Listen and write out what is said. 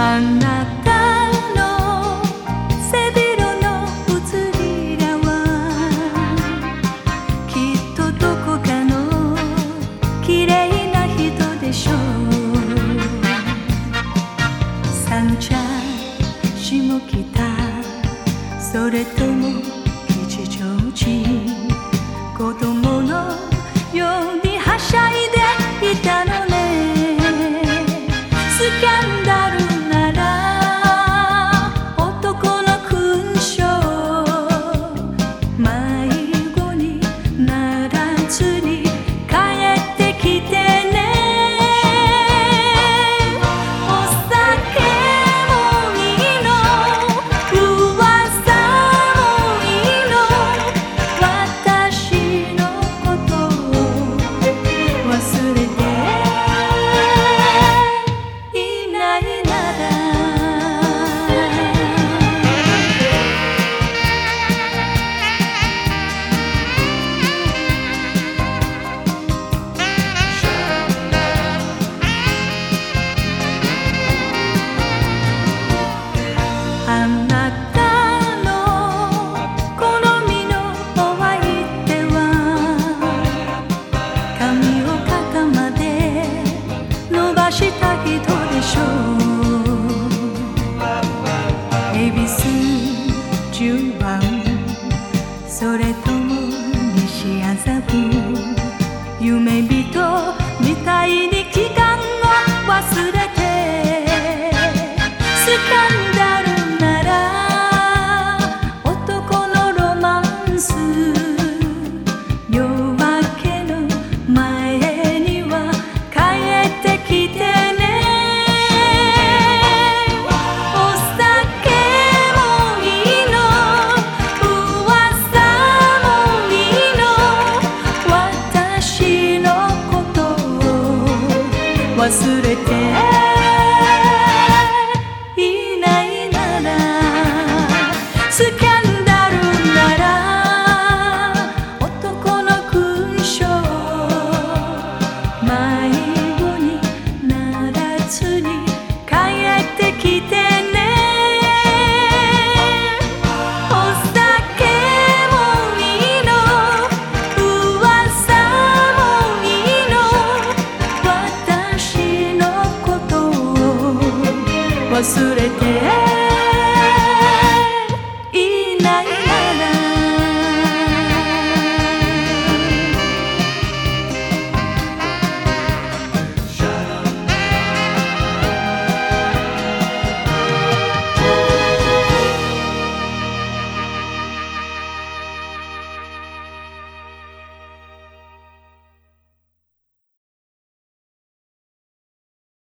あなたの背広の移り顔きっとどこかの綺麗な人。でしょう三茶下北。それとも吉祥寺。それとも西麻布夢人みたいに聞か忘れて。いないならスキャンダルなら男の勲章迷子にならずに。忘れて